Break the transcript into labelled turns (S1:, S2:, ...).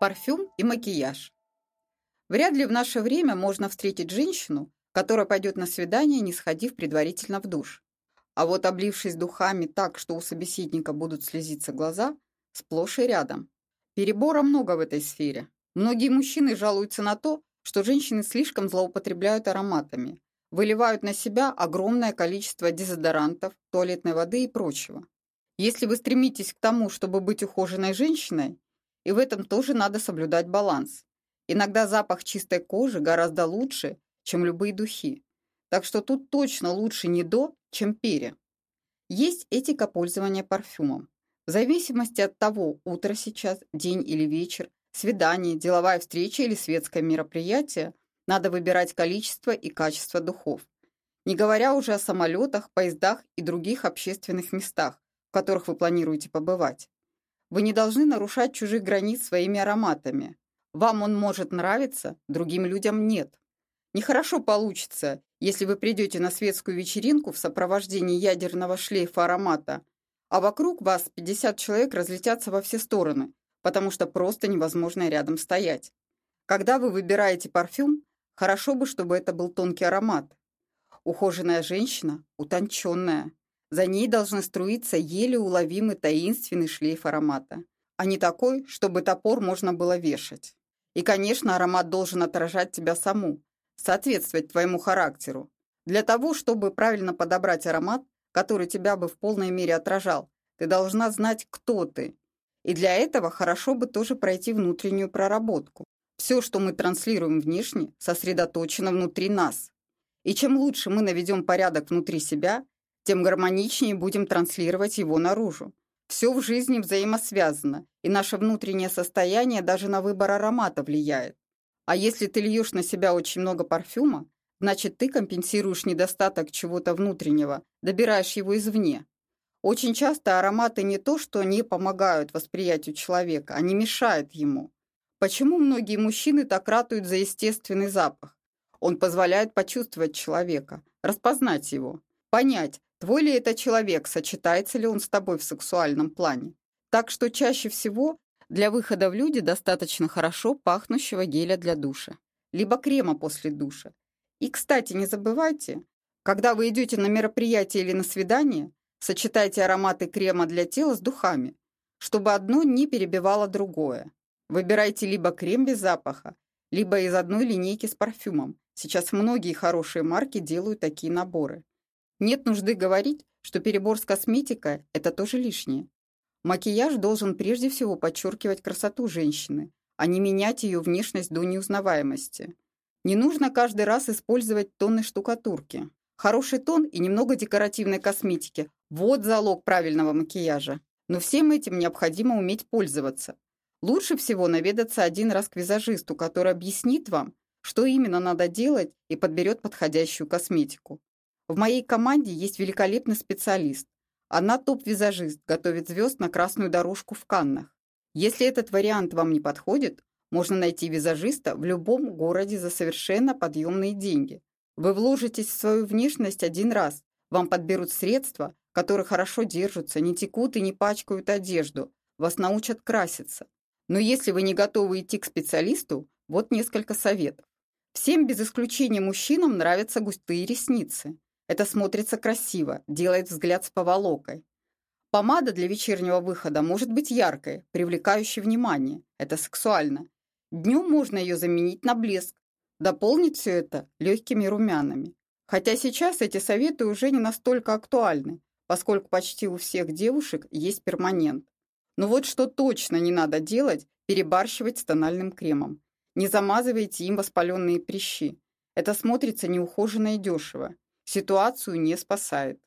S1: Парфюм и макияж. Вряд ли в наше время можно встретить женщину, которая пойдет на свидание, не сходив предварительно в душ. А вот облившись духами так, что у собеседника будут слезиться глаза, сплошь и рядом. Перебора много в этой сфере. Многие мужчины жалуются на то, что женщины слишком злоупотребляют ароматами, выливают на себя огромное количество дезодорантов, туалетной воды и прочего. Если вы стремитесь к тому, чтобы быть ухоженной женщиной, и в этом тоже надо соблюдать баланс. Иногда запах чистой кожи гораздо лучше, чем любые духи. Так что тут точно лучше не до, чем пере. Есть этика пользования парфюмом. В зависимости от того, утро сейчас, день или вечер, свидание, деловая встреча или светское мероприятие, надо выбирать количество и качество духов. Не говоря уже о самолетах, поездах и других общественных местах, в которых вы планируете побывать. Вы не должны нарушать чужих границ своими ароматами. Вам он может нравиться, другим людям нет. Нехорошо получится, если вы придете на светскую вечеринку в сопровождении ядерного шлейфа аромата, а вокруг вас 50 человек разлетятся во все стороны, потому что просто невозможно рядом стоять. Когда вы выбираете парфюм, хорошо бы, чтобы это был тонкий аромат. Ухоженная женщина, утонченная, за ней должны струиться еле уловимый таинственный шлейф аромата, а не такой, чтобы топор можно было вешать. И, конечно, аромат должен отражать тебя саму, соответствовать твоему характеру. Для того, чтобы правильно подобрать аромат, который тебя бы в полной мере отражал, ты должна знать, кто ты. И для этого хорошо бы тоже пройти внутреннюю проработку. Все, что мы транслируем внешне, сосредоточено внутри нас. И чем лучше мы наведем порядок внутри себя, тем гармоничнее будем транслировать его наружу. Все в жизни взаимосвязано, и наше внутреннее состояние даже на выбор аромата влияет. А если ты льешь на себя очень много парфюма, значит, ты компенсируешь недостаток чего-то внутреннего, добираешь его извне. Очень часто ароматы не то, что не помогают восприятию человека, они мешают ему. Почему многие мужчины так ратуют за естественный запах? Он позволяет почувствовать человека, распознать его, понять, Твой ли это человек, сочетается ли он с тобой в сексуальном плане? Так что чаще всего для выхода в люди достаточно хорошо пахнущего геля для душа, либо крема после душа. И, кстати, не забывайте, когда вы идете на мероприятие или на свидание, сочетайте ароматы крема для тела с духами, чтобы одно не перебивало другое. Выбирайте либо крем без запаха, либо из одной линейки с парфюмом. Сейчас многие хорошие марки делают такие наборы. Нет нужды говорить, что перебор с косметикой – это тоже лишнее. Макияж должен прежде всего подчеркивать красоту женщины, а не менять ее внешность до неузнаваемости. Не нужно каждый раз использовать тонны штукатурки. Хороший тон и немного декоративной косметики – вот залог правильного макияжа. Но всем этим необходимо уметь пользоваться. Лучше всего наведаться один раз к визажисту, который объяснит вам, что именно надо делать и подберет подходящую косметику. В моей команде есть великолепный специалист. Она топ-визажист, готовит звезд на красную дорожку в Каннах. Если этот вариант вам не подходит, можно найти визажиста в любом городе за совершенно подъемные деньги. Вы вложитесь в свою внешность один раз, вам подберут средства, которые хорошо держатся, не текут и не пачкают одежду, вас научат краситься. Но если вы не готовы идти к специалисту, вот несколько советов. Всем без исключения мужчинам нравятся густые ресницы. Это смотрится красиво, делает взгляд с поволокой. Помада для вечернего выхода может быть яркой, привлекающей внимание. Это сексуально. Днем можно ее заменить на блеск. Дополнить все это легкими румянами. Хотя сейчас эти советы уже не настолько актуальны, поскольку почти у всех девушек есть перманент. Но вот что точно не надо делать – перебарщивать с тональным кремом. Не замазывайте им воспаленные прыщи. Это смотрится неухоженно и дешево ситуацию не спасает.